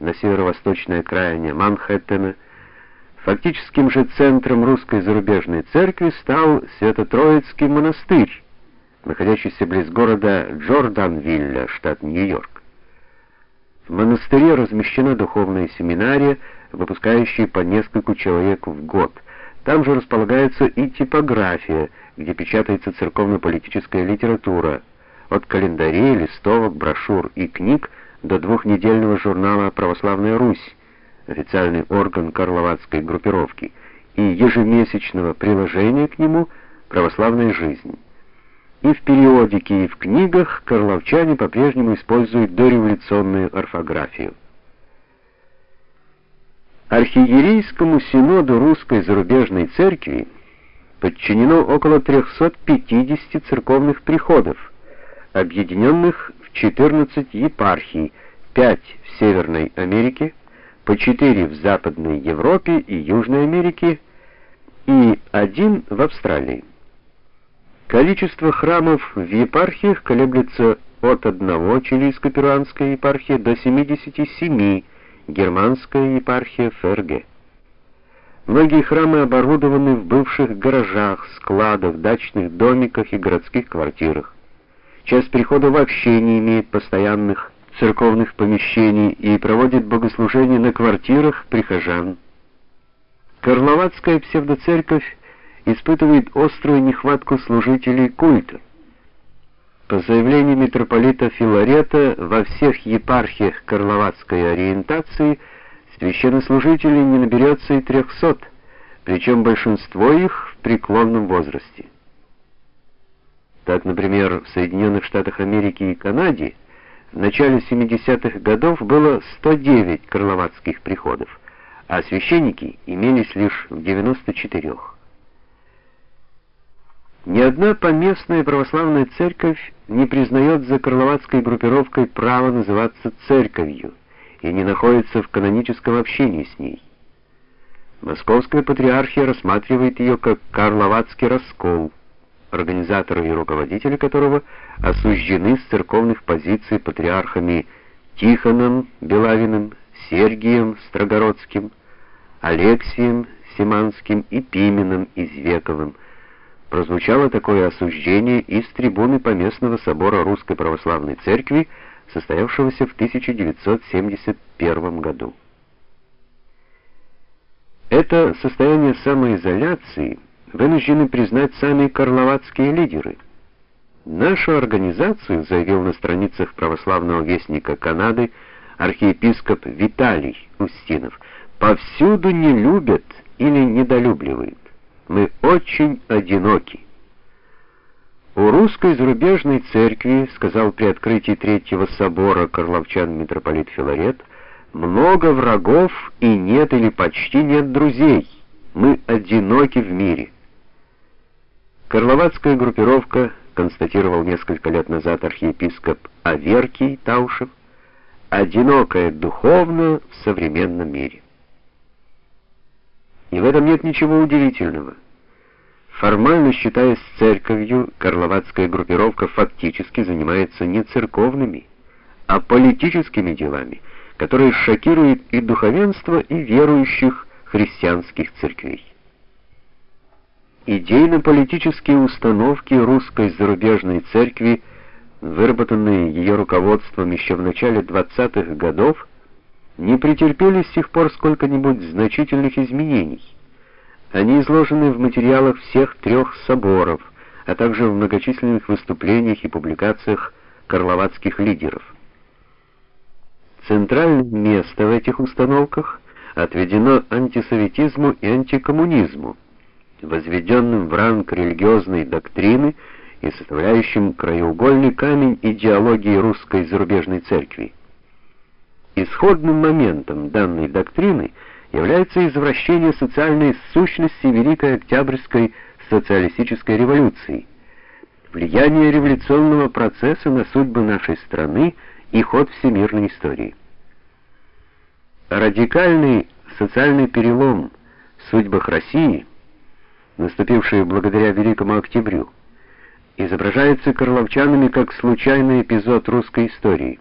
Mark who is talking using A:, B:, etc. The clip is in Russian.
A: на северо-восточной окраине Манхэттена, фактическим же центром русской зарубежной церкви стал Свято-Троицкий монастырь, находящийся близ города Джорданвилля, штат Нью-Йорк. В монастыре размещена духовная семинария, выпускающая по нескольку человек в год. Там же располагается и типография, где печатается церковно-политическая литература, от календарей, листовок, брошюр и книг до двухнедельного журнала Православная Русь, официальный орган Карловацкой группировки, и ежемесячного приложения к нему Православная жизнь. И в периодике, и в книгах карловчане по-прежнему используют дореволюционную орфографию. Архиерейскому синоду Русской зарубежной церкви подчинено около 350 церковных приходов, объединенных в 14 епархий, 5 в Северной Америке, по 4 в Западной Европе и Южной Америке и один в Австралии. Количество храмов в епархиях колеблется от одного чилийско-перуанской епархии до 77 германская епархия ФРГ. Многие храмы оборудованы в бывших гаражах, складах, дачных домиках и городских квартирах. Часть прихода вообще не имеет постоянных церковных помещений и проводит богослужения на квартирах прихожан. Карловацкая псевдоцерковь испытывает острую нехватку служителей культа. По заявлению митрополита Филарета, во всех епархиях карловацкой ориентации священнослужителей не наберется и 300, причем большинство их в преклонном возрасте. Так, например, в Соединенных Штатах Америки и Канаде в начале 70-х годов было 109 карловацких приходов, а священники имелись лишь в 94. Ни одна поместная православная церковь не признает за карловацкой группировкой право называться церковью и не находится в каноническом общении с ней. Московская патриархия рассматривает ее как карловацкий раскол, организаторы и руководители которого осуждены с церковных позиций патриархами Тихоном Белавиным, Сергием Строгородским, Алексием Симанским и Пименом Извековым, прозвучало такое осуждение из трибуны Поместного собора Русской Православной Церкви, состоявшегося в 1971 году. Это состояние самоизоляции вынуждены признать сами карловацкие лидеры. Нашу организацию, заявил на страницах православного вестника Канады архиепископ Виталий Устинов, повсюду не любят или недолюбливают. Мы очень одиноки. У русской зарубежной церкви, сказал при открытии третьего собора Карловчан митрополит Филарет, много врагов и нет или почти нет друзей. Мы одиноки в мире. Карловацкая группировка, констатировал несколько лет назад архиепископ Аверкий Таушев, одинокая духовно в современном мире. И в этом нет ничего удивительного. Формально считаясь церковью, карловацкая группировка фактически занимается не церковными, а политическими делами, которые шокируют и духовенство, и верующих христианских церквей. Идейно-политические установки русской зарубежной церкви, выработанные ее руководством еще в начале 20-х годов, не претерпели с тех пор сколько-нибудь значительных изменений. Они изложены в материалах всех трех соборов, а также в многочисленных выступлениях и публикациях карловацких лидеров. Центральное место в этих установках отведено антисоветизму и антикоммунизму возведенным в ранг религиозной доктрины и составляющим краеугольный камень идеологии русской зарубежной церкви. Исходным моментом данной доктрины является извращение социальной сущности Великой Октябрьской социалистической революции, влияние революционного процесса на судьбы нашей страны и ход всемирной истории. Радикальный социальный перелом в судьбах России – наступившие благодаря Великому Октябрю, изображается карловчанами как случайный эпизод русской истории.